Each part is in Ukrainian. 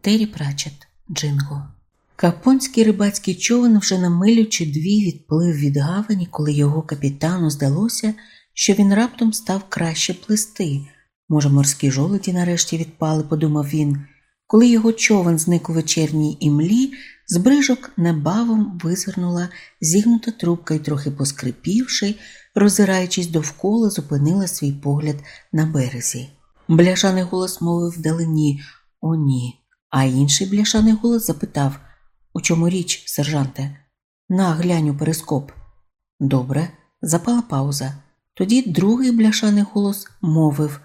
Террі Прачет, Джинго. Капонський рибацький човен вже на милю чи дві відплив від гавані, коли його капітану здалося, що він раптом став краще плисти. Може, морські жолоді нарешті відпали, подумав він. Коли його човен зник у вечірній імлі, з брижок небавом визирнула зігнута трубка і, трохи поскрипівши, роззираючись довкола, зупинила свій погляд на березі. Бляшаний голос мовив вдалині О, ні. А інший бляшаний голос запитав У чому річ, сержанте? На, глянь у перископ. Добре, запала пауза. Тоді другий бляшаний голос мовив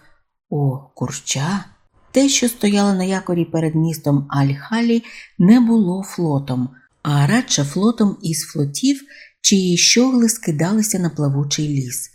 О, курча. Те, що стояло на якорі перед містом Аль-Халі, не було флотом, а радше флотом із флотів, чиї щогли скидалися на плавучий ліс.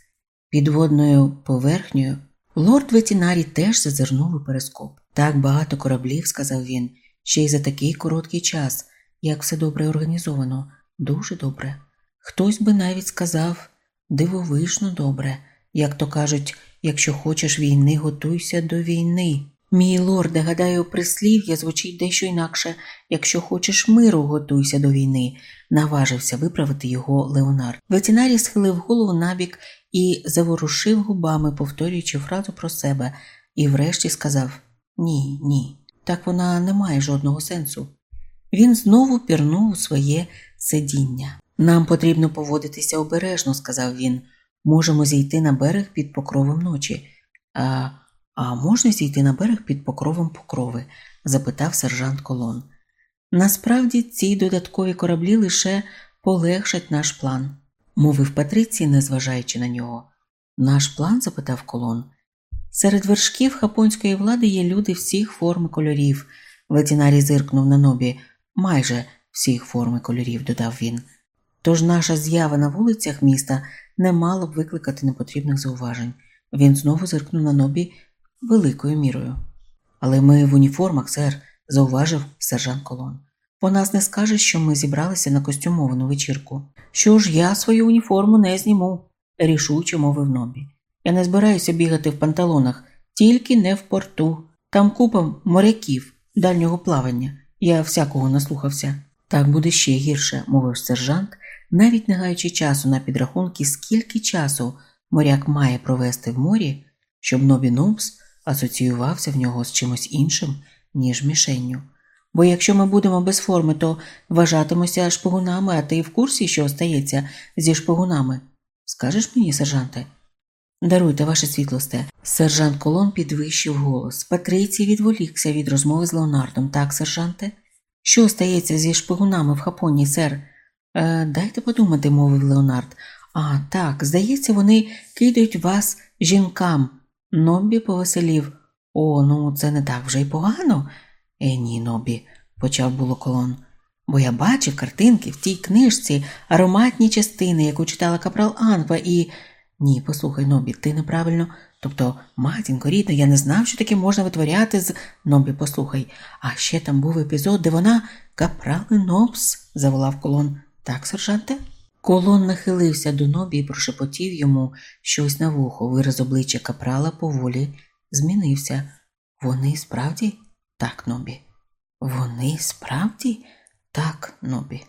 Підводною поверхнею лорд ветінарій теж зазирнув у перископ. Так багато кораблів, сказав він, ще й за такий короткий час, як все добре організовано, дуже добре. Хтось би навіть сказав дивовижно добре, як то кажуть, якщо хочеш війни, готуйся до війни. Мій лорде, гадаю, прислів'я звучить дещо інакше якщо хочеш миру, готуйся до війни, наважився виправити його Леонард. Ветінарій схилив голову набік і заворушив губами, повторюючи фразу про себе, і врешті сказав Ні, ні, так вона не має жодного сенсу. Він знову пірнув у своє сидіння. Нам потрібно поводитися обережно, сказав він. Можемо зійти на берег під покровом ночі. А а можна зійти на берег під покровом покрови? запитав сержант Колон. Насправді ці додаткові кораблі лише полегшать наш план, мовив Патрицій, незважаючи на нього. Наш план? запитав колон. Серед вершків хапонської влади є люди всіх форм і кольорів. Ветінарій зиркнув на нобі майже всіх форм і кольорів, додав він. Тож наша з'ява на вулицях міста не мала б викликати непотрібних зауважень. Він знову зиркнув на нобі великою мірою. Але ми в уніформах, сер, зауважив сержант Колон. По нас не скаже, що ми зібралися на костюмовану вечірку. Що ж, я свою уніформу не зніму, рішуче мовив Нобі. Я не збираюся бігати в панталонах, тільки не в порту. Там купа моряків дальнього плавання. Я всякого наслухався. Так буде ще гірше, мовив сержант, навіть не гаючи часу на підрахунки, скільки часу моряк має провести в морі, щоб Нобі Нобс асоціювався в нього з чимось іншим, ніж мішенню. Бо якщо ми будемо без форми, то вважатимося шпигунами, а ти в курсі, що стається зі шпигунами. Скажеш мені, сержанте? Даруйте ваше світлосте. Сержант Колон підвищив голос. Патрицій відволікся від розмови з Леонардом. Так, сержанте? Що стається зі шпигунами в Хапоні, сер? Е, Дайте подумати, мовив Леонард. А, так, здається, вони кидають вас жінкам. Нобі повеселів. О, ну це не так вже й погано. Е, ні, Нобі, почав було колон. Бо я бачив картинки в тій книжці, ароматні частини, яку читала капрал Анва, і. Ні, послухай, Нобі, ти неправильно. Тобто, матінко, рідна, я не знав, що таке можна витворяти з. Нобі, послухай, а ще там був епізод, де вона капрали Нобс, заволав колон. Так, сержанте? Колон нахилився до Нобі і прошепотів йому щось на вухо. Вираз обличчя капрала поволі змінився. Вони справді? Так, Нобі. Вони справді? Так, Нобі.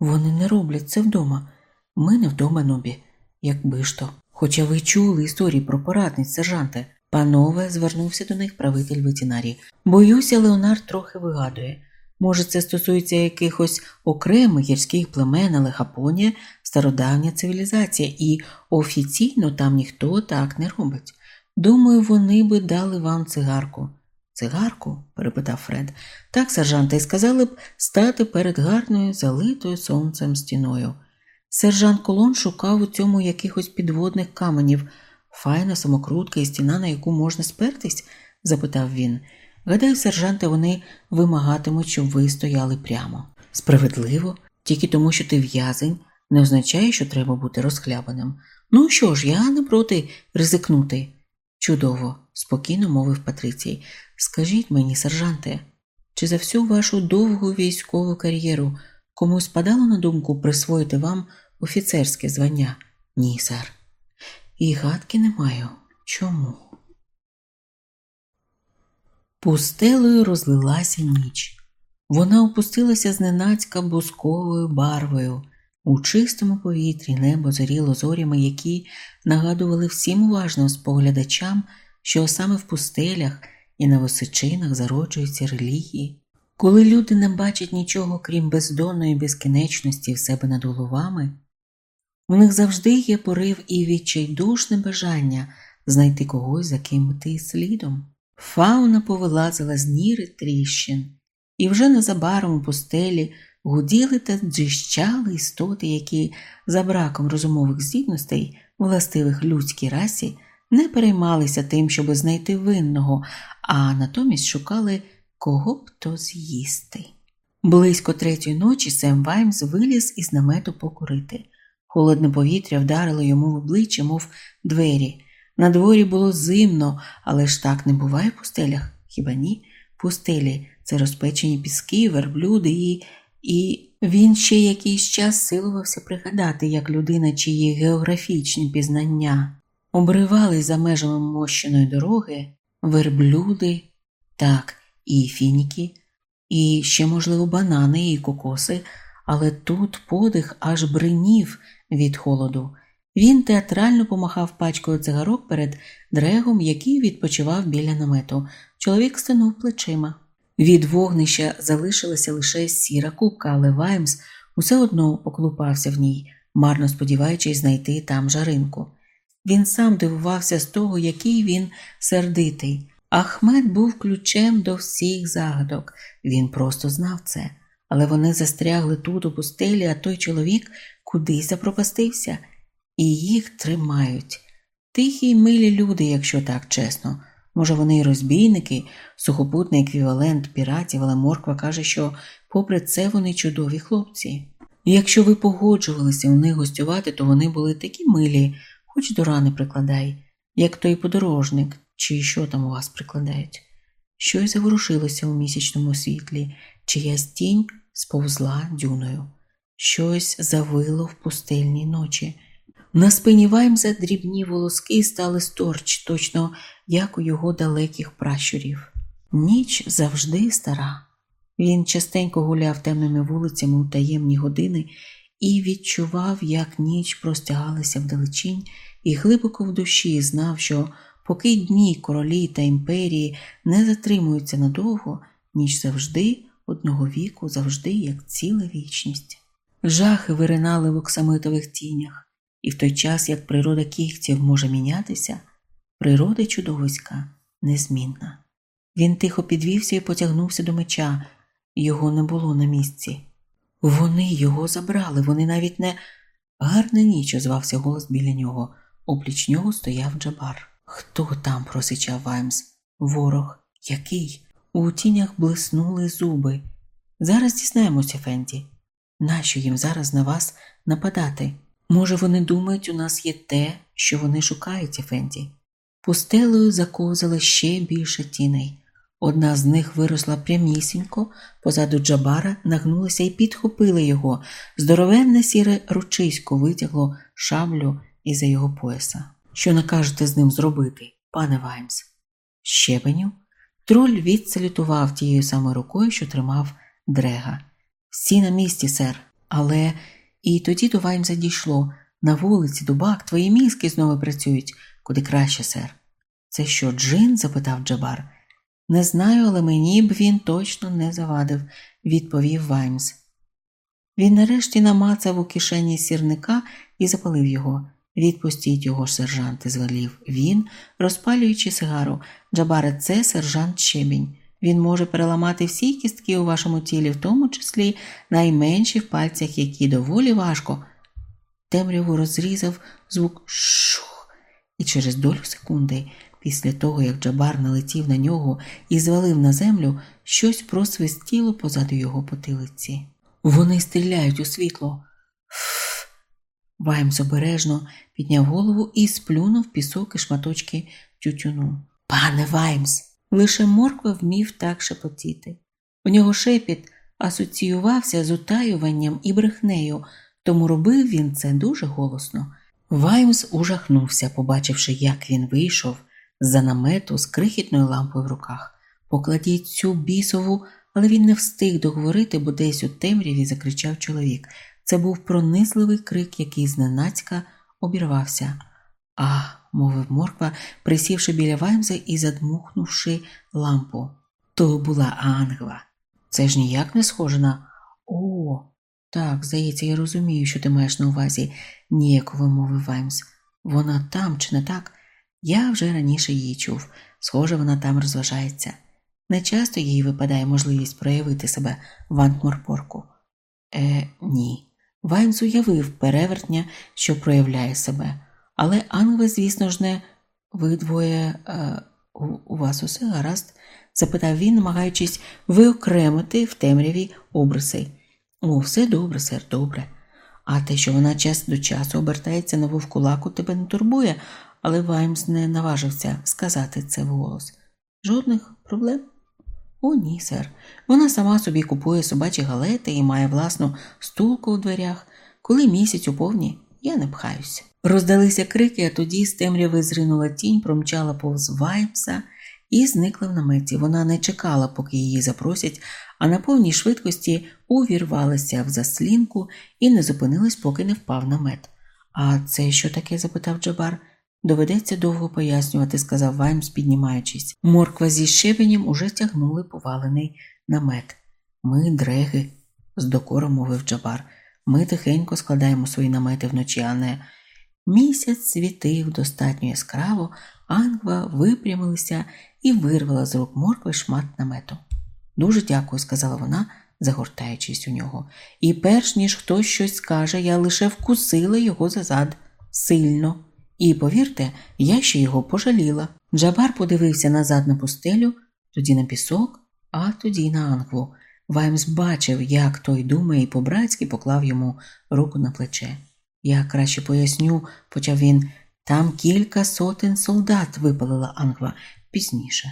Вони не роблять це вдома. Ми не вдома, Нобі. Якби ж то. Хоча ви чули історії про порадниць, сержанте. Панове, звернувся до них правитель ветінарії. Боюся, Леонард трохи вигадує. Може, це стосується якихось окремих гірських племен, але Хапонія стародавня цивілізація, і офіційно там ніхто так не робить. Думаю, вони би дали вам цигарку. Цигарку? перепитав Фред. Так, сержанте, і сказали б стати перед гарною, залитою сонцем стіною. Сержант Колон шукав у цьому якихось підводних каменів. Файна самокрутка і стіна, на яку можна спертись? запитав він. Гадаю, сержанте, вони вимагатимуть, щоб ви стояли прямо. Справедливо, тільки тому, що ти в'язень, не означає, що треба бути розхлябаним. Ну що ж, я не проти ризикнути. Чудово, спокійно мовив Патрицій. Скажіть мені, сержанте, чи за всю вашу довгу військову кар'єру комусь спадало на думку присвоїти вам офіцерське звання? Ні, сер. І гадки не маю. Чому? Пустелею розлилася ніч. Вона опустилася зненацька бусковою барвою. У чистому повітрі небо зоріло зорями, які нагадували всім уважним споглядачам, що саме в пустелях і на височинах зароджуються релігії. Коли люди не бачать нічого, крім бездонної безкінечності в себе над головами, у них завжди є порив і відчайдушне бажання знайти когось, за ким йти слідом. Фауна повилазила з ніри тріщин, і вже незабаром у пустелі гуділи та дзищали істоти, які за браком розумових здібностей, властивих людській расі, не переймалися тим, щоб знайти винного, а натомість шукали кого б то з'їсти. Близько третьої ночі Сем Ваймс виліз із намету покурити. Холодне повітря вдарило йому в обличчя, мов двері. На дворі було зимно, але ж так не буває в пустелях, хіба ні? Пустелі це розпечені піски, верблюди і. І він ще якийсь час силувався пригадати, як людина, чиї географічні пізнання обривали за межами мощеної дороги, верблюди, так, і фініки, і ще, можливо, банани і кокоси, але тут подих аж бринів від холоду. Він театрально помахав пачкою цигарок перед дрегом, який відпочивав біля намету. Чоловік стинув плечима. Від вогнища залишилася лише сіра кубка, але Ваймс усе одно поклупався в ній, марно сподіваючись знайти там жаринку. Він сам дивувався з того, який він сердитий. Ахмед був ключем до всіх загадок, він просто знав це, але вони застрягли тут у пустелі, а той чоловік кудись запропастився, і їх тримають. Тихі й милі люди, якщо так чесно. Може, вони й розбійники, сухопутний еквівалент піратів, але Морква каже, що, попри це, вони чудові хлопці. І якщо ви погоджувалися у них гостювати, то вони були такі милі, хоч до рани прикладай, як той подорожник, чи що там у вас прикладають. Щось заворушилося у місячному світлі, чиясь тінь сповзла дюною, щось завило в пустельній ночі. На спині Ваймза дрібні волоски стали сторч, точно як у його далеких пращурів. Ніч завжди стара. Він частенько гуляв темними вулицями у таємні години і відчував, як ніч простягалася вдалечінь, і глибоко в душі знав, що поки дні королі та імперії не затримуються надовго, ніч завжди, одного віку, завжди як ціла вічність. Жахи виринали в оксамитових тінях. І в той час, як природа кігтів може мінятися, природа чудовиська незмінна. Він тихо підвівся і потягнувся до меча, його не було на місці. Вони його забрали, вони навіть не гарна ніч, озвався голос біля нього. Опліч нього стояв Джабар. Хто там? просичав Ваймс. Ворог. Який? У тінях блиснули зуби. Зараз дізнаємося, Фенді. Нащо їм зараз на вас нападати? Може, вони думають, у нас є те, що вони шукають, Ефенді. Пустелею заковзали ще більше тіней. Одна з них виросла прямісінько, позаду Джабара нагнулася і підхопила його. Здоровенне сіре ручисько витягло шаблю із за його пояса. Що накажете з ним зробити, пане Ваймс? Щебеню? Троль відсалютував тією самою рукою, що тримав дрега. Всі на місці, сер, але. І тоді до Ваймса дійшло на вулиці, дубак, твої мізки знову працюють, куди краще, сер. Це що, Джин? запитав Джабар. Не знаю, але мені б він точно не завадив, відповів Ваймс. Він нарешті намацав у кишені сірника і запалив його. Відпустіть його ж, сержант, звелів він, розпалюючи сигару. Джабаре, це сержант Щебінь. Він може переламати всі кістки у вашому тілі, в тому числі найменші в пальцях, які доволі важко. Темряву розрізав звук шух, і через долю секунди, після того, як Джабар налетів на нього і звалив на землю, щось просвистіло позаду його потилиці. Вони стріляють у світло. Ваймс обережно підняв голову і сплюнув пісок і шматочки тютюну. Пане Ваймс! Лише морква вмів так шепотіти. У нього шепіт асоціювався з утаюванням і брехнею, тому робив він це дуже голосно. Ваймс ужахнувся, побачивши, як він вийшов з за намету з крихітною лампою в руках. покладіть цю бісову, але він не встиг договорити, бо десь у темряві закричав чоловік. Це був пронизливий крик, який зненацька обірвався. А, мовив морква, присівши біля Ваймза і задмухнувши лампу. То була ангва. Це ж ніяк не схоже на. О, так, здається, я розумію, що ти маєш на увазі, ніяково мовив Ваймс. Вона там, чи не так? Я вже раніше її чув. Схоже, вона там розважається. Не часто їй випадає можливість проявити себе в Антморпорку. Е, ні. Ваймс уявив перевертня, що проявляє себе. Але Ангва, звісно ж, не ви двоє е, у, у вас усе гаразд? запитав він, намагаючись виокремити в темряві обриси. О, все добре, сер, добре. А те, що вона час до часу обертається на вовкулаку, тебе не турбує, але Ваймс не наважився сказати це вголос. Жодних проблем? О, ні, сер. Вона сама собі купує собачі галети і має власну стулку у дверях. Коли місяць у повні, я не пхаюся. Роздалися крики, а тоді з темряви зринула тінь, промчала повз Ваймса і зникла в наметі. Вона не чекала, поки її запросять, а на повній швидкості увірвалася в заслінку і не зупинилась, поки не впав намет. А це що таке? запитав Джабар. Доведеться довго пояснювати, сказав Ваймс, піднімаючись. Морква зі щебенем уже тягнули повалений намет. Ми дреги, з докором мовив Джабар. Ми тихенько складаємо свої намети вночі, а не. Місяць світив достатньо яскраво, Ангва випрямилася і вирвала з рук моркви шмат намету. Дуже дякую, сказала вона, загортаючись у нього. І перш ніж хтось щось скаже, я лише вкусила його за зад сильно. І, повірте, я ще його пожаліла. Джабар подивився назад на пустелю, тоді на пісок, а тоді на Ангву. Ваймс бачив, як той думає, і по-братськи поклав йому руку на плече. Я краще поясню, почав він. Там кілька сотень солдат випалила Ангва пізніше.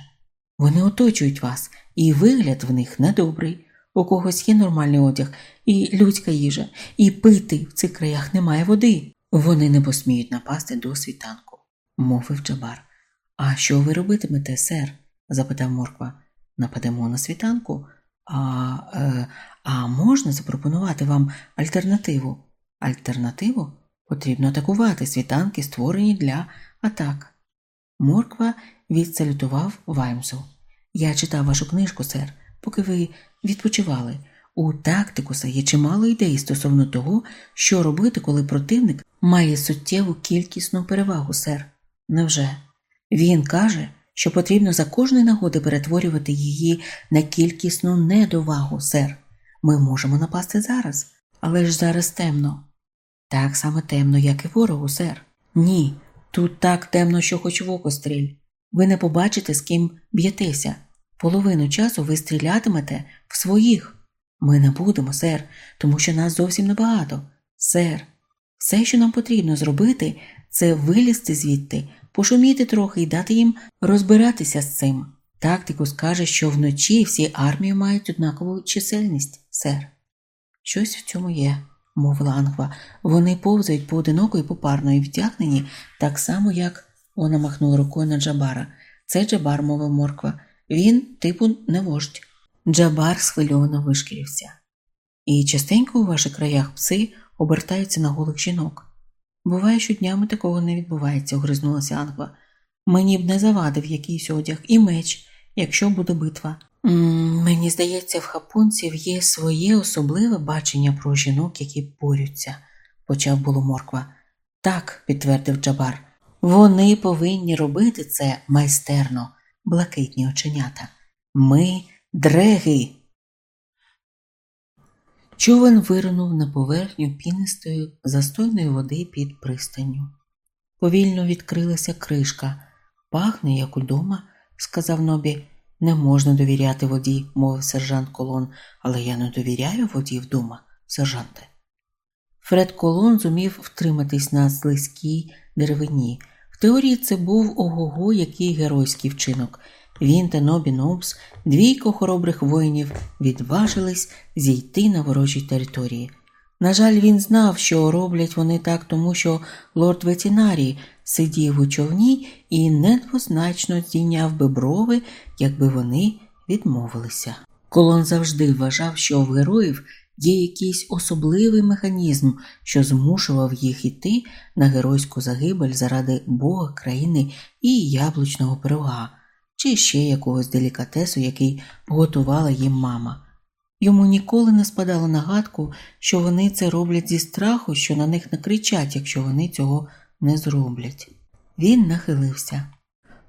Вони оточують вас, і вигляд в них недобрий. У когось є нормальний одяг, і людська їжа, і пити в цих краях немає води. Вони не посміють напасти до світанку, мовив Джабар. А що ви робитимете, сер? запитав Морква. Нападемо на світанку? А, е, а можна запропонувати вам альтернативу? Альтернативу? Потрібно атакувати світанки, створені для атак. Морква відсалютував Ваймсу. Я читав вашу книжку, сер, поки ви відпочивали. У тактикуса є чимало ідей стосовно того, що робити, коли противник має суттєву кількісну перевагу, сер. Невже? Він каже, що потрібно за кожної нагоди перетворювати її на кількісну недовагу, сер. Ми можемо напасти зараз, але ж зараз темно. Так само темно, як і ворогу, сер. Ні, тут так темно, що хоч в око стріль. Ви не побачите, з ким б'єтеся. Половину часу ви стрілятимете в своїх. Ми не будемо, сер, тому що нас зовсім небагато. Сер, все, що нам потрібно зробити, це вилізти звідти, пошуміти трохи і дати їм розбиратися з цим. Тактику скаже, що вночі всі армії мають однакову чисельність, сер. Щось в цьому є, мовила Ангва. Вони повзають поодиноко і попарно і вдягнені, так само, як вона махнула рукою на Джабара. Це Джабар, мовив морква. Він, типу, не вождь. Джабар схвильовано вишкірився. І частенько у ваших краях пси обертаються на голих жінок. Буває, що днями такого не відбувається, огризнулася Ангва. Мені б не завадив якийсь одяг і меч, якщо буде битва. Мені здається, в хапунців є своє особливе бачення про жінок, які борються, почав було морква. Так, підтвердив Джабар. Вони повинні робити це майстерно, блакитні оченята. Ми дреги. Човен виринув на поверхню пінистої застойної води під пристанню. Повільно відкрилася кришка. Пахне, як удома, сказав Нобі. Не можна довіряти воді, мовив сержант Колон, але я не довіряю воді вдома, сержанте. Фред Колон зумів втриматись на слизькій деревині. В теорії це був ого-го який геройський вчинок. Він та Нобі Нобс, двійко хоробрих воїнів, відважились зійти на ворожій території. На жаль, він знав, що роблять вони так, тому що лорд ветінарій сидів у човні і недвозначно здійняв би брови, якби вони відмовилися. Колон завжди вважав, що в героїв є якийсь особливий механізм, що змушував їх іти на геройську загибель заради Бога, країни і яблучного пирога, чи ще якогось делікатесу, який готувала їм мама. Йому ніколи не спадало на гадку, що вони це роблять зі страху, що на них накричать, якщо вони цього не зроблять. Він нахилився.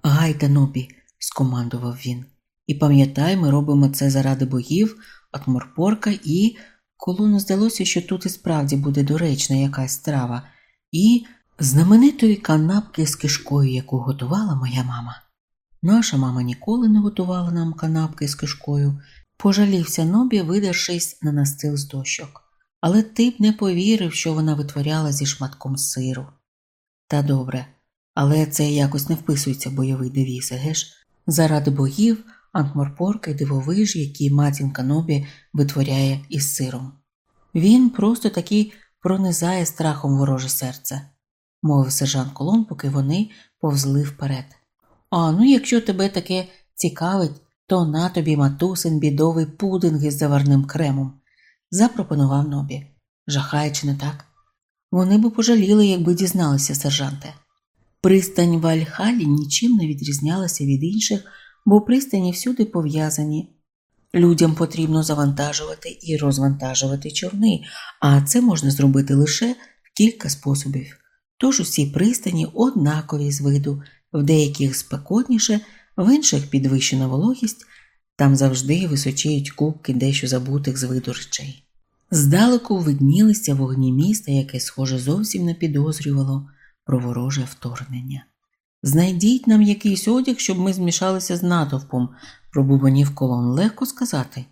Гайда, нобі, скомандував він. І пам'ятай, ми робимо це заради богів, Атморпорка і. Колону здалося, що тут і справді буде доречна якась страва, і знаменитої канапки з кишкою, яку готувала моя мама. Наша мама ніколи не готувала нам канапки з кишкою, пожалівся Нобі, видершись на настил з дощок. Але ти б не повірив, що вона витворяла зі шматком сиру. Та добре, але це якось не вписується в бойовий девіз, геш? Заради богів, антморпорка й дивовиж, які матінка Нобі витворяє із сиром. Він просто таки пронизає страхом вороже серце, мовив сержант Колон, поки вони повзли вперед. А ну, якщо тебе таке цікавить, то на тобі матусин бідовий пудинг із заварним кремом, запропонував Нобі. Жахає, чи не так? Вони б пожаліли, якби дізналися, сержанте. Пристань в Альхалі нічим не відрізнялася від інших, бо пристані всюди пов'язані. Людям потрібно завантажувати і розвантажувати човни, а це можна зробити лише в кілька способів. Тож усі пристані однакові з виду, в деяких спекотніше, в інших підвищена вологість, там завжди височіють кубки дещо забутих з виду речей. Здалеку виднілися вогні міста, яке, схоже, зовсім не підозрювало про вороже вторгнення. Знайдіть нам якийсь одяг, щоб ми змішалися з натовпом, пробубанів колон. Легко сказати?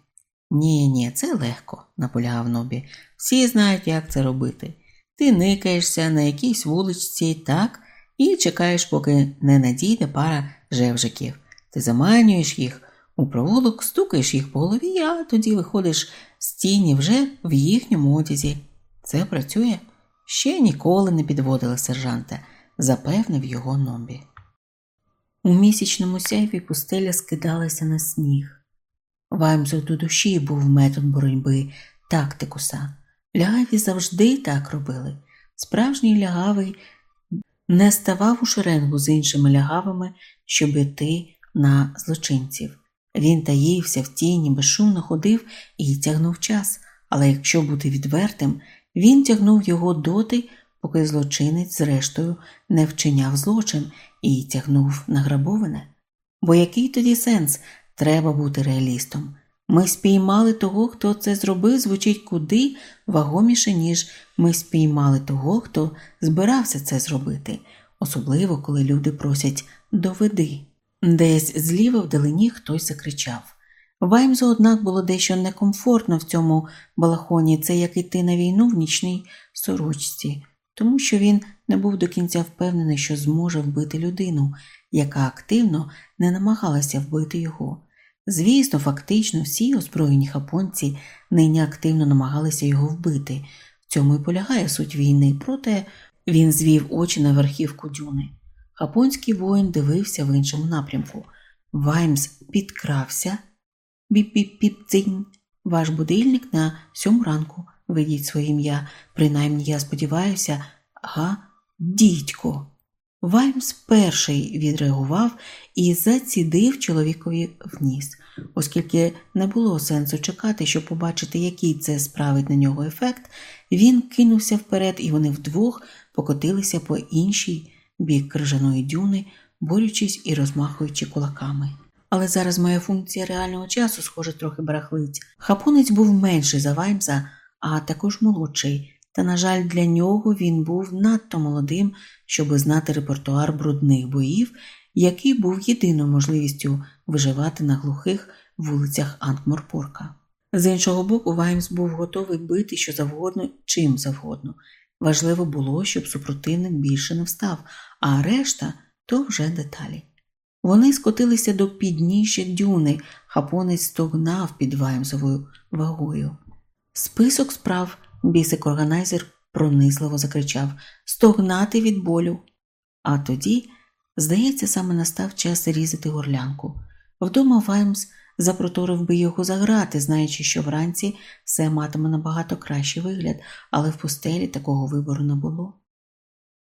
Ні, ні, це легко, наполягав Нобі. Всі знають, як це робити. Ти никаєшся на якійсь вуличці, так, і чекаєш, поки не надійде пара жевжиків. Ти заманюєш їх у провулок, стукаєш їх по голові, а тоді виходиш з тіні вже в їхньому одязі. Це працює? Ще ніколи не підводили сержанта, запевнив його Нобі. У місячному сяйві пустеля скидалася на сніг. Ваймсу до душі був метод боротьби тактикуса. Лягаві завжди так робили. Справжній лягавий не ставав у шеренгу з іншими лягавими, щоб іти на злочинців. Він таївся в тіні, безшумно ходив і тягнув час, але якщо бути відвертим, він тягнув його доти, поки злочинець, зрештою, не вчиняв злочин і тягнув награбоване. Бо який тоді сенс? Треба бути реалістом. Ми спіймали того, хто це зробив, звучить куди вагоміше, ніж ми спіймали того, хто збирався це зробити, особливо коли люди просять доведи. Десь зліва вдалині хтось закричав. Ваймзу, однак, було дещо некомфортно в цьому балахоні, це як іти на війну в нічній сорочці, тому що він не був до кінця впевнений, що зможе вбити людину, яка активно не намагалася вбити його. Звісно, фактично всі озброєні хапонці нині активно намагалися його вбити. В цьому і полягає суть війни, проте він звів очі на верхівку дюни. Хапонський воїн дивився в іншому напрямку. Ваймс підкрався. Біп-біп-біп-дзинь. Ваш будильник на сьому ранку. Введіть своє ім'я. Принаймні, я сподіваюся, га, дідько. Ваймс перший відреагував і зацідив чоловікові в ніс, оскільки не було сенсу чекати, щоб побачити, який це справить на нього ефект, він кинувся вперед, і вони вдвох покотилися по іншій бік крижаної дюни, борючись і розмахуючи кулаками. Але зараз моя функція реального часу, схоже, трохи барахлить. Хапунець був менший за Ваймса, а також молодший. Та, на жаль, для нього він був надто молодим, щоб знати репертуар брудних боїв, який був єдиною можливістю виживати на глухих вулицях Анкморпорка. З іншого боку, Ваймс був готовий бити що завгодно, чим завгодно. Важливо було, щоб супротивник більше не встав, а решта то вже деталі. Вони скотилися до підніжжя дюни, хапонець стогнав під Ваймсовою вагою. Список справ бісик органайзер пронизливо закричав Стогнати від болю. А тоді, здається, саме настав час різати горлянку. Вдома Ваймс запроторив би його заграти, знаючи, що вранці все матиме набагато кращий вигляд, але в пустелі такого вибору не було.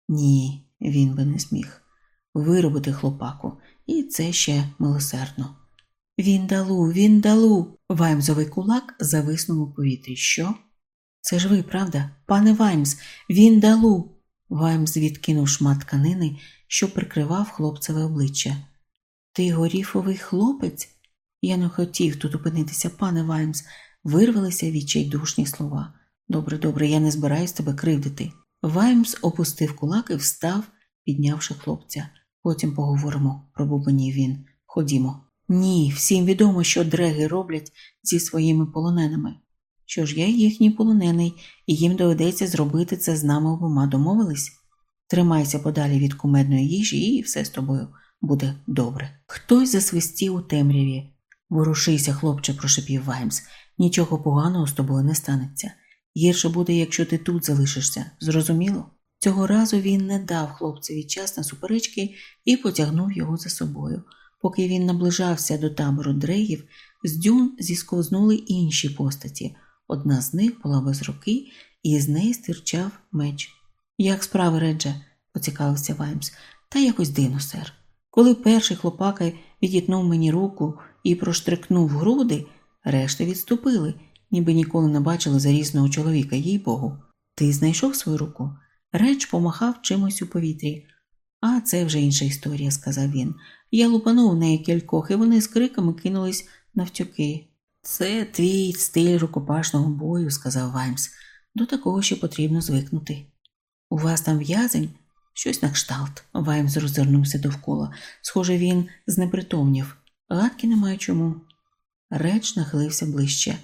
Ні, він би не зміг виробити хлопаку, і це ще милосердно. Він далу, він далу. Ваймзовий кулак зависнув у повітрі. Що? Це ж ви, правда? Пане Ваймс, він далу. Ваймс відкинув шмат тканини, що прикривав хлопцеве обличчя. Ти Горіфів хлопець? Я не хотів тут опинитися, пане Ваймс, вирвалися відчайдушні слова. Добре, добре, я не збираюсь тебе кривдити. Ваймс опустив кулак і встав, піднявши хлопця. Потім поговоримо, пробубанів він. Ходімо. Ні, всім відомо, що дреги роблять зі своїми полоненими. Що ж я їхній полонений, і їм доведеться зробити це з нами обома домовились? Тримайся подалі від кумедної їжі, і все з тобою буде добре. Хтось засвистів у темряві. Ворушися, хлопче, прошепів Ваймс. Нічого поганого з тобою не станеться. Гірше буде, якщо ти тут залишишся. Зрозуміло? Цього разу він не дав хлопцеві час на суперечки і потягнув його за собою. Поки він наближався до табору дрегів, з дюн зісковзнули інші постаті. Одна з них була без руки, і з неї стирчав меч. Як справи, Редже? поцікавився Ваймс. Та якось дивно, сер. Коли перший хлопака відітнув мені руку і проштрикнув груди, решта відступили, ніби ніколи не бачили зарізного чоловіка, їй богу. Ти знайшов свою руку? Реч помахав чимось у повітрі. А це вже інша історія, сказав він. Я лупанув в неї кількох, і вони з криками кинулись навтюки. Це твій стиль рукопашного бою, сказав Ваймс. До такого ще потрібно звикнути. У вас там в'язень? Щось на кшталт. Ваймс роззирнувся довкола. Схоже, він знепритомнів. Гадки немає чому. Реч нахилився ближче.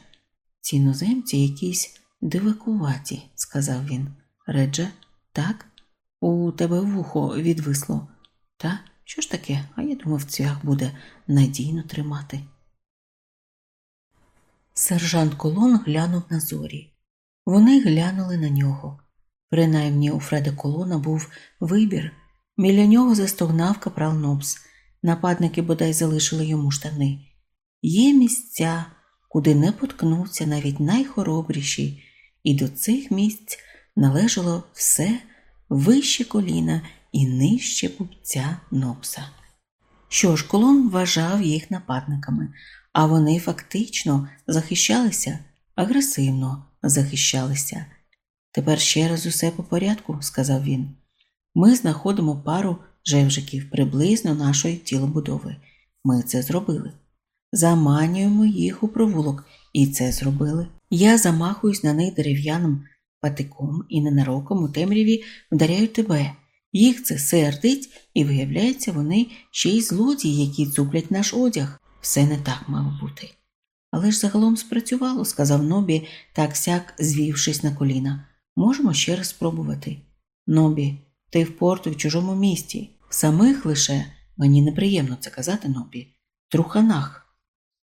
Ці іноземці якісь дивакуваті, сказав він. Редже, так? У тебе вухо відвисло. Та? Що ж таке? А я думав, цвях буде надійно тримати. Сержант Колон глянув на зорі. Вони глянули на нього. Принаймні у Фреда Колона був вибір. Біля нього застогнав капрал Нобс. Нападники бодай залишили йому штани. Є місця, куди не поткнуться навіть найхоробріші, і до цих місць належало все вище коліна і нижче пупця Нобса. Що ж, колон вважав їх нападниками, а вони фактично захищалися, агресивно захищалися. Тепер ще раз усе по порядку, сказав він. Ми знаходимо пару жевжиків приблизно нашої тілобудови. Ми це зробили. Заманюємо їх у провулок, і це зробили. Я замахуюсь на них дерев'яним патиком і ненароком у темряві вдаряю тебе. Їх це сердить, і виявляється, вони ще й злодії, які цуплять наш одяг. Все не так мало бути. Але ж загалом спрацювало, сказав Нобі, так сяк звівшись на коліна. Можемо ще раз спробувати. Нобі, ти в порту в чужому місті. Самих лише мені неприємно це казати, Нобі. Труханах.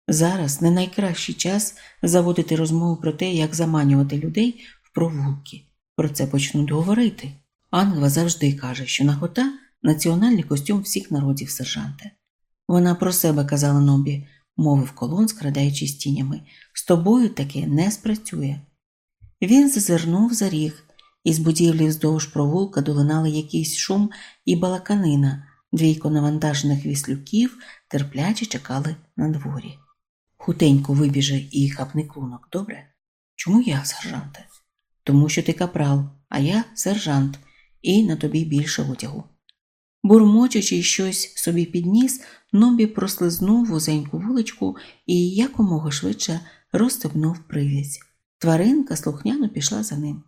Зараз не найкращий час заводити розмову про те, як заманювати людей в провулки. Про це почнуть говорити. Ангва завжди каже, що нагота національний костюм всіх народів сержанте. Вона про себе казала Нобі, мовив колон, скрадаючись тінями. З тобою таке не спрацює. Він зазирнув за ріг, із будівлі вздовж провулка долинали якийсь шум і балаканина. Двійко навантажених віслюків терпляче чекали на дворі. Хутенько вибіже і хапни клунок, добре? Чому я, сержанте? Тому що ти капрал, а я сержант, і на тобі більше одягу. Бурмочучи щось собі підніс, Нобі прослизнув вузеньку вуличку і якомога швидше розстебнув привязь. Тваринка слухняно пішла за ним.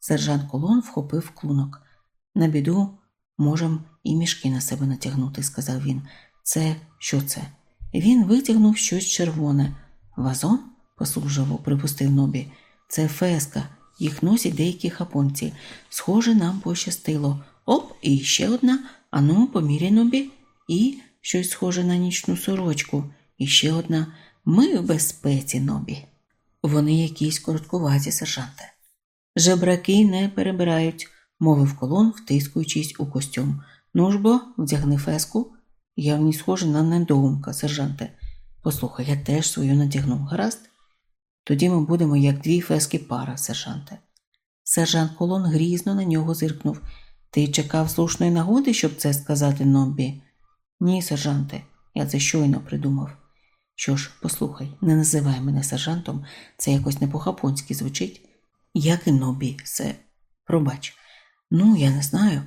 Сержант Колон вхопив клунок. На біду можем і мішки на себе натягнути, сказав він. Це що це? Він витягнув щось червоне. Вазон? послужливо припустив Нобі. Це феска, їх носять деякі хапонці. Схоже, нам пощастило. Оп, і ще одна. Ану, поміряй Нобі. І щось схоже на нічну сорочку. І ще одна. Ми в безпеці, Нобі. Вони якісь короткуваті, сержанте. Жебраки не перебирають, мовив колон, втискуючись у костюм. Ну ж бо, вдягни феску. Я в ній схожа на недоумка, сержанте. Послухай, я теж свою надягну, гаразд? Тоді ми будемо як дві фески пара, сержанте. Сержант Колон грізно на нього зиркнув. Ти чекав слушної нагоди, щоб це сказати Ноббі? Ні, сержанте, я це щойно придумав. Що ж, послухай, не називай мене сержантом, це якось не по-хапонськи звучить. Як і Нобі, все. Пробач. Ну, я не знаю.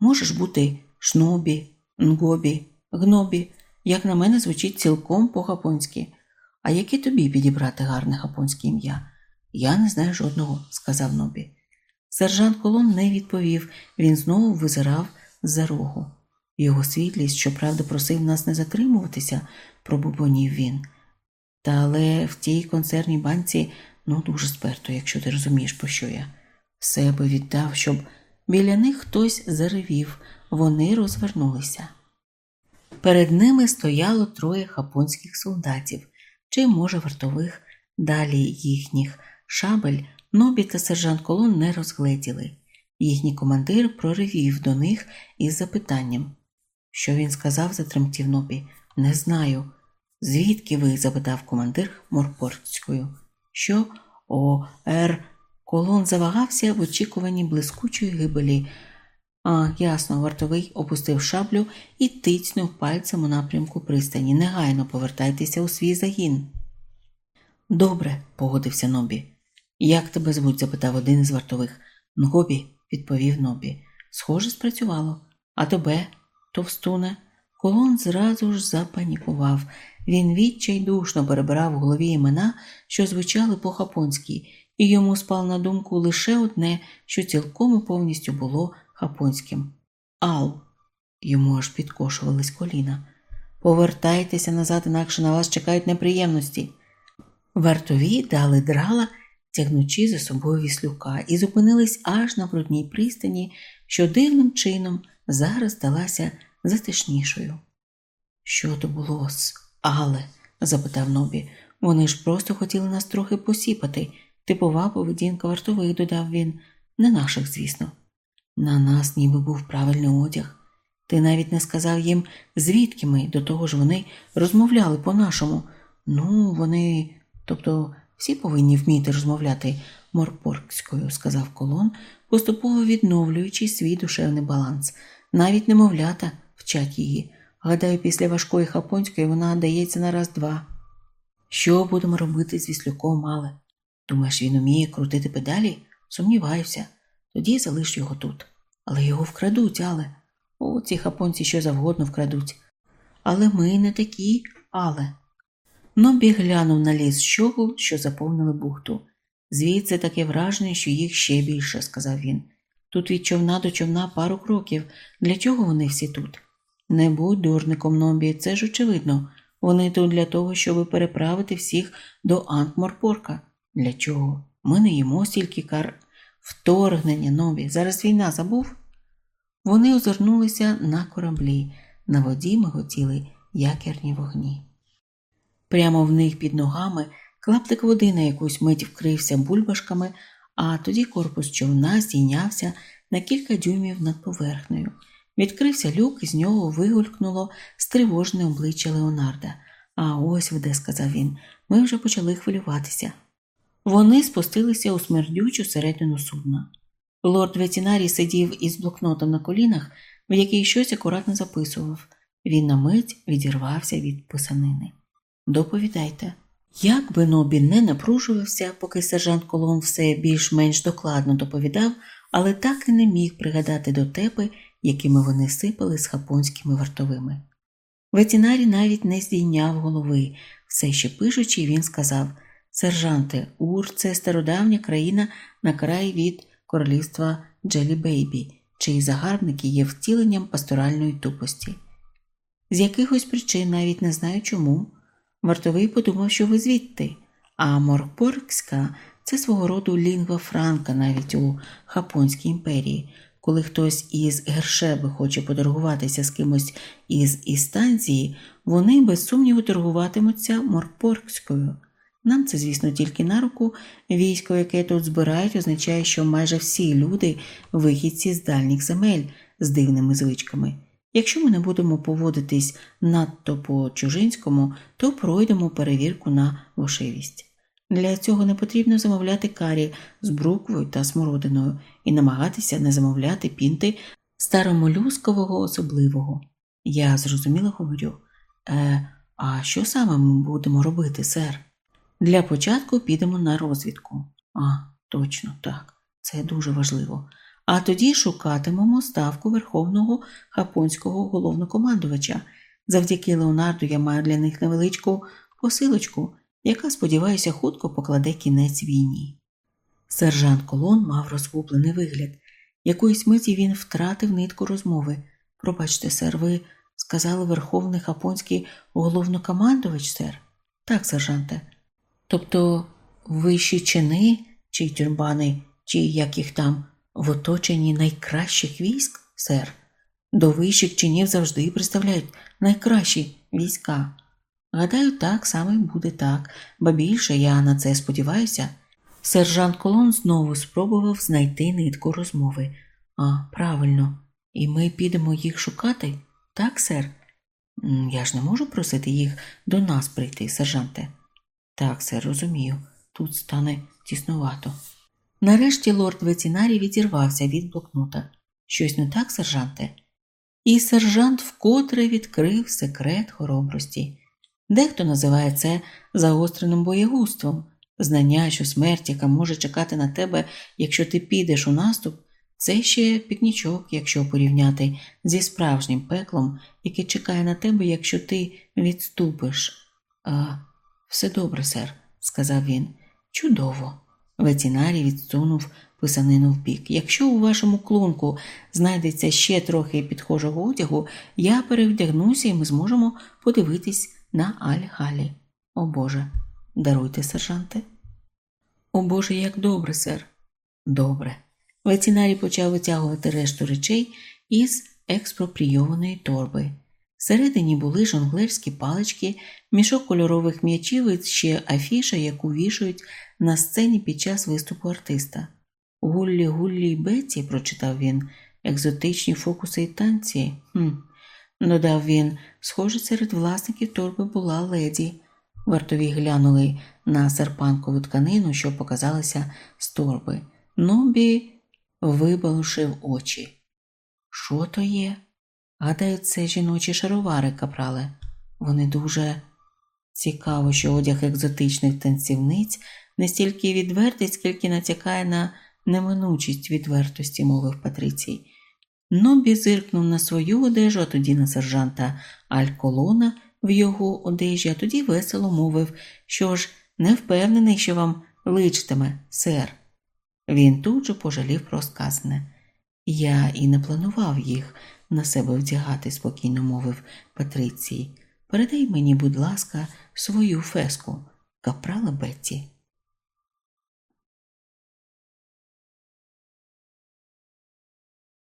Можеш бути шнобі, нгобі, гнобі. Як на мене, звучить цілком по-хапонськи. А яке тобі підібрати гарне хапонське ім'я? Я не знаю жодного, сказав Нобі. Сержант Колон не відповів, він знову визирав за рогу. Його світлість, щоправда, просив нас не затримуватися, пробубонів він. Та але в тій концерній банці ну дуже сперто, якщо ти розумієш, про що я. Все би віддав, щоб біля них хтось заревів, вони розвернулися. Перед ними стояло троє хапонських солдатів, чи, може, вартових, далі їхніх шабель, Нобі та сержант Колон не розгледіли. Їхній командир проривів до них із запитанням. Що він сказав, затремтів Нобі? Не знаю. Звідки ви? запитав командир морпортською. Що? О, ер. Колон завагався в очікуванні блискучої гибелі. А, ясно, вартовий опустив шаблю і тицьнув пальцем у напрямку пристані. Негайно повертайтеся у свій загін. Добре, погодився Нобі. Як тебе звуть? запитав один із вартових. Нобі, відповів Нобі. Схоже, спрацювало. А тебе, товстуне? Колон зразу ж запанікував. Він відчайдушно перебирав в голові імена, що звучали по-хапонськи, і йому спало на думку лише одне, що цілком і повністю було хапонським. Ал. Йому аж підкошувались коліна. Повертайтеся назад, інакше на вас чекають неприємності. Вартові дали драла, тягнучи за собою віслюка, і зупинились аж на брудній пристані, що дивним чином зараз здалася затишнішою. Що то було Але? запитав Нобі. Вони ж просто хотіли нас трохи посіпати. Типова поведінка вартових, додав він, не наших, звісно. На нас ніби був правильний одяг. Ти навіть не сказав їм, звідки ми, до того ж вони розмовляли по-нашому. Ну, вони, тобто, всі повинні вміти розмовляти морпоркською, сказав колон, поступово відновлюючи свій душевний баланс. Навіть немовлята вчать її. Гадаю, після важкої хапонської вона дається на раз-два. Що будемо робити з віслюком, але? Думаєш, він уміє крутити педалі? Сумніваюся. Тоді залиш його тут. Але його вкрадуть, але. О, ці хапонці що завгодно вкрадуть. Але ми не такі, але. Нобі глянув на ліс щогул, що заповнили бухту. Звідси таке враження, що їх ще більше, сказав він. Тут від човна до човна пару кроків. Для чого вони всі тут? Не будь дурником Нобі, це ж очевидно. Вони тут для того, щоб переправити всіх до Анкморпорка. Для чого? Ми не їмо стільки кар. Вторгнення Нобі. Зараз війна забув? Вони озирнулися на кораблі. На воді миготіли якірні вогні. Прямо в них під ногами клаптик води на якусь мить вкрився бульбашками, а тоді корпус човна здійнявся на кілька дюймів над поверхнею. Відкрився люк, і з нього вигулькнуло стривожне обличчя Леонарда. А ось де, сказав він, ми вже почали хвилюватися. Вони спустилися у смердючу середину судна. Лорд ветінарій сидів із блокнотом на колінах, в який щось акуратно записував. Він на мить відірвався від писанини. Доповідайте. Як би Нобі не напружувався, поки сержант Колон все більш-менш докладно доповідав, але так і не міг пригадати дотепи, якими вони сипали з хапонськими вартовими. Ветінарій навіть не здійняв голови, все ще пишучи, він сказав Сержанте, Ур це стародавня країна на край від королівства Джелі Бейбі, чиї загарбники є втіленням пасторальної тупості. З якихось причин, навіть не знаю чому, вартовий подумав, що ви звідти, а Морпоркська це свого роду лінгва франка навіть у Хапонській імперії. Коли хтось із Гершеби хоче поторгуватися з кимось із Істанції, вони без сумніву торгуватимуться морпоркською. Нам це, звісно, тільки на руку. Військо, яке тут збирають, означає, що майже всі люди вихідці з дальніх земель з дивними звичками. Якщо ми не будемо поводитись надто по чужинському, то пройдемо перевірку на вошивість. Для цього не потрібно замовляти карі з бруквою та смородиною і намагатися не замовляти пінти старомолюскового особливого. Я зрозуміло говорю, е, а що саме ми будемо робити, сер? Для початку підемо на розвідку. А, точно так, це дуже важливо. А тоді шукатимемо ставку Верховного Хапонського головнокомандувача. Завдяки Леонарду я маю для них невеличку посилочку, яка, сподіваюся, хутко покладе кінець війні. Сержант Колон мав розгублений вигляд. Якоїсь миті він втратив нитку розмови. Пробачте, сер, ви сказали Верховний Хапонський головнокомандувач, сер? Так, сержанте. Тобто вищі чини чи тюрбани, чи як їх там в оточенні найкращих військ, сер? До вищих чинів завжди представляють найкращі війська. Гадаю, так саме буде так, ба більше я на це сподіваюся. Сержант Колон знову спробував знайти нитку розмови. А, правильно, і ми підемо їх шукати? Так, сер? Я ж не можу просити їх до нас прийти, сержанте. Так, сер, розумію, тут стане тіснувато. Нарешті лорд Вецінарій відірвався від блокнота. Щось не так, сержанте? І сержант вкотре відкрив секрет хоробрості. Дехто називає це загостреним боєгуством, знання, що смерть, яка може чекати на тебе, якщо ти підеш у наступ, це ще пікнічок, якщо порівняти зі справжнім пеклом, яке чекає на тебе, якщо ти відступиш. А, Все добре, сер, сказав він. Чудово. Ветінарій відсунув писанину вбік. Якщо у вашому клунку знайдеться ще трохи підхожого одягу, я перевдягнуся і ми зможемо подивитись на Аль-Галі. О Боже, даруйте, сержанте. О Боже, як добре, сер. Добре. Ветінарій почав витягувати решту речей із експропрійованої торби. Всередині були жонглерські палички, мішок кольорових м'ячів і ще афіша, яку вішають на сцені під час виступу артиста. Гуллі, Гуллі й прочитав він, екзотичні фокуси і танці. Хм. Додав він, схоже, серед власників торби була леді. Вартові глянули на серпанкову тканину, що показалася з торби. Нобі вибалушив очі. Що то є? Гадаю, це жіночі шаровари капрали. Вони дуже цікаво, що одяг екзотичних танцівниць не стільки відвертий, скільки натякає на неминучість відвертості, мовив Патрицій. Нобі зиркнув на свою одежу, а тоді на сержанта Альколона в його одежі, а тоді весело мовив, що ж не впевнений, що вам личтиме, сер. Він тут же пожалів про сказане. Я і не планував їх на себе вдягати, спокійно мовив Патрицій. Передай мені, будь ласка, свою феску, капрала Бетті.